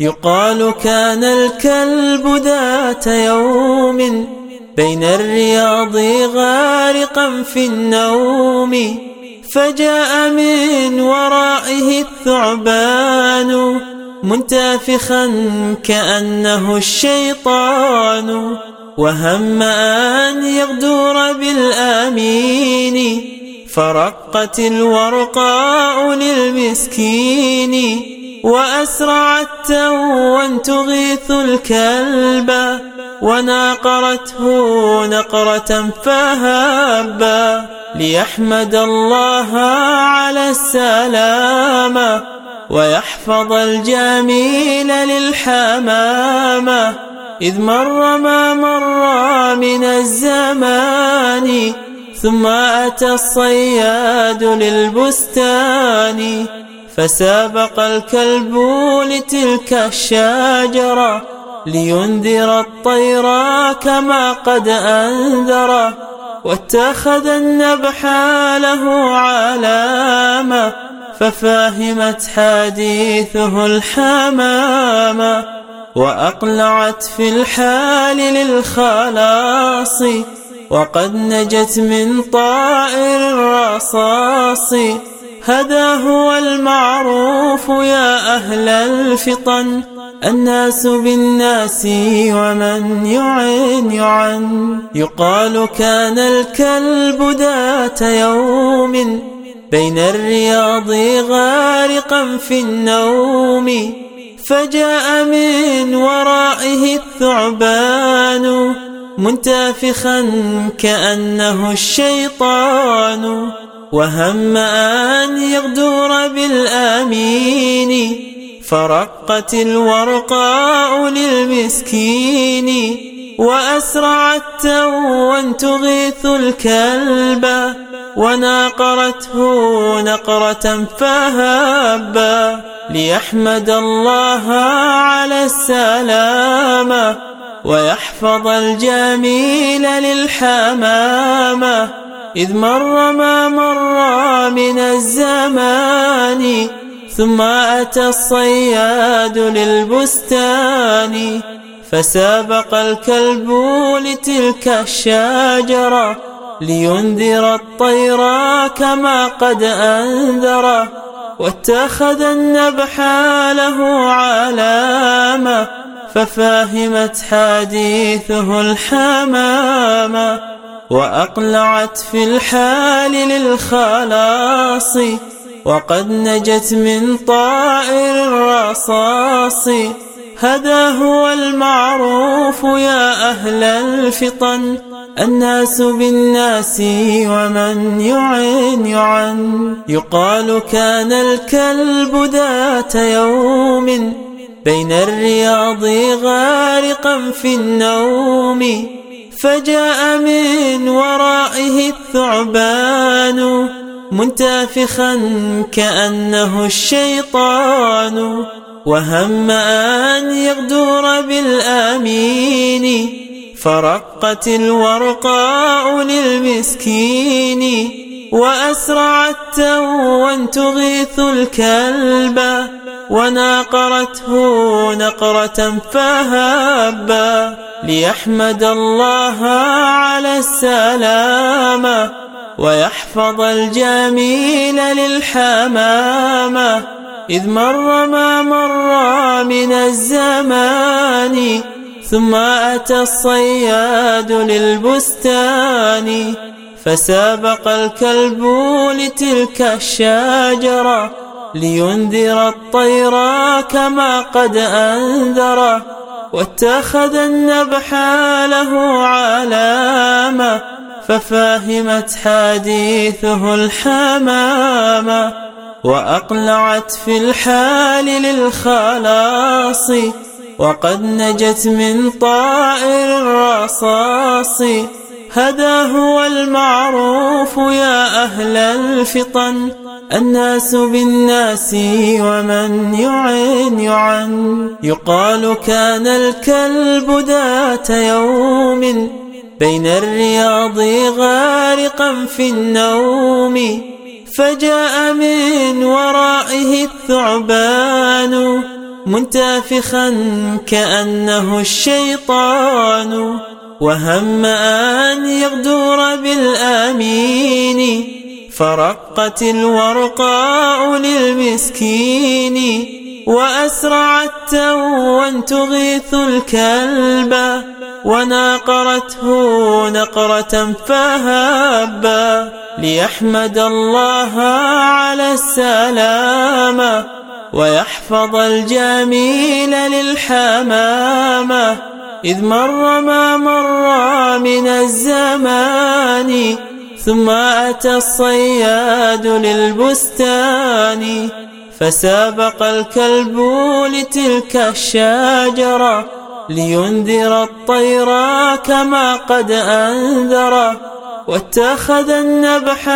يقال كان الكلب ذات يوم بين الرياض غارقا في النوم فجاء من ورائه الثعبان منتفخا كأنه الشيطان وهم أن يغدر بالآمين فرقت الورقاء للمسكين. وأسرعت توا تغيث الكلب وناقرته نقرة فهابا ليحمد الله على السلامة ويحفظ الجميل للحمامة إذ مر ما مر من الزمان ثم أتى الصياد للبستان فسابق الكلب لتلك الشجرة لينذر الطير كما قد أنذر واتخذ النبح له علامة ففاهمت حديثه الحمامة وأقلعت في الحال للخلاص وقد نجت من طائر الرصاص. هذا هو المعروف يا أهل الفطن. الناس بالناس ومن يعن يعن. يقال كان الكلب ذات يوم بين الرياض غارقا في النوم. فجاء من ورائه الثعبان منتفخا كأنه الشيطان. وهم أن يغدر بالآمين فرقت الورقاء للمسكين وأسرعت توا تغيث الكلب وناقرته نقرة فهابا ليحمد الله على السلامة ويحفظ الجميل للحمامة إذ مر ما مر من الزمان ثم أتى الصياد للبستان فسابق الكلب لتلك الشجرة لينذر الطير كما قد أنذر واتخذ النبح له علامة ففاهمت حديثه الحمامة. وأقلعت في الحال للخلاص وقد نجت من طائر الرصاص. هذا هو المعروف يا أهل الفطن الناس بالناس ومن يعن يعن. يقال كان الكلب ذات يوم بين الرياض غارقا في النوم. فجاء من ورائه الثعبان منتفخا كأنه الشيطان وهم أن يغدر بالآمين. فرقت الورقاء للمسكين وأسرعت توا تغيث الكلب. وناقرته نقرة فهابا ليحمد الله على السلامة ويحفظ الجميل للحمامة. إذ مر ما مر من الزمان ثم أتى الصياد للبستان فسابق الكلب لتلك الشجرة. لينذر الطير كما قد أنذر واتخذ النبح له علامة ففاهمت حديثه الحمامة وأقلعت في الحال للخلاص وقد نجت من طائر الرصاص. هذا هو المعروف يا أهل الفطن. الناس بالناس ومن يعن يعن. يقال كان الكلب ذات يوم بين الرياض غارقا في النوم. فجاء من ورائه الثعبان منتفخا كأنه الشيطان. وهم أن يغدر بالآمين. فرقت الورقاء للمسكين وأسرعت توا تغيث الكلب وناقرته نقرة فهبا ليحمد الله على السلامة ويحفظ الجميل للحمامة إذ مر ما مر من الزمان ثم أتى الصياد للبستان فسابق الكلب لتلك الشجرة لينذر الطير كما قد أنذر واتخذ النبح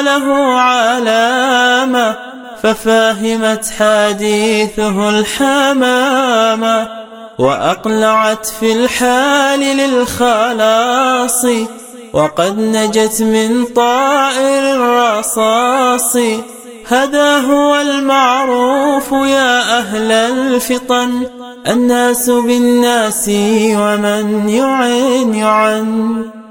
له علامة ففهمت حديثه الحمامة وأقلعت في الحال للخلاص. وقد نجت من طائر الرصاص. هذا هو المعروف يا أهل الفطن. الناس بالناس ومن يعن يعن.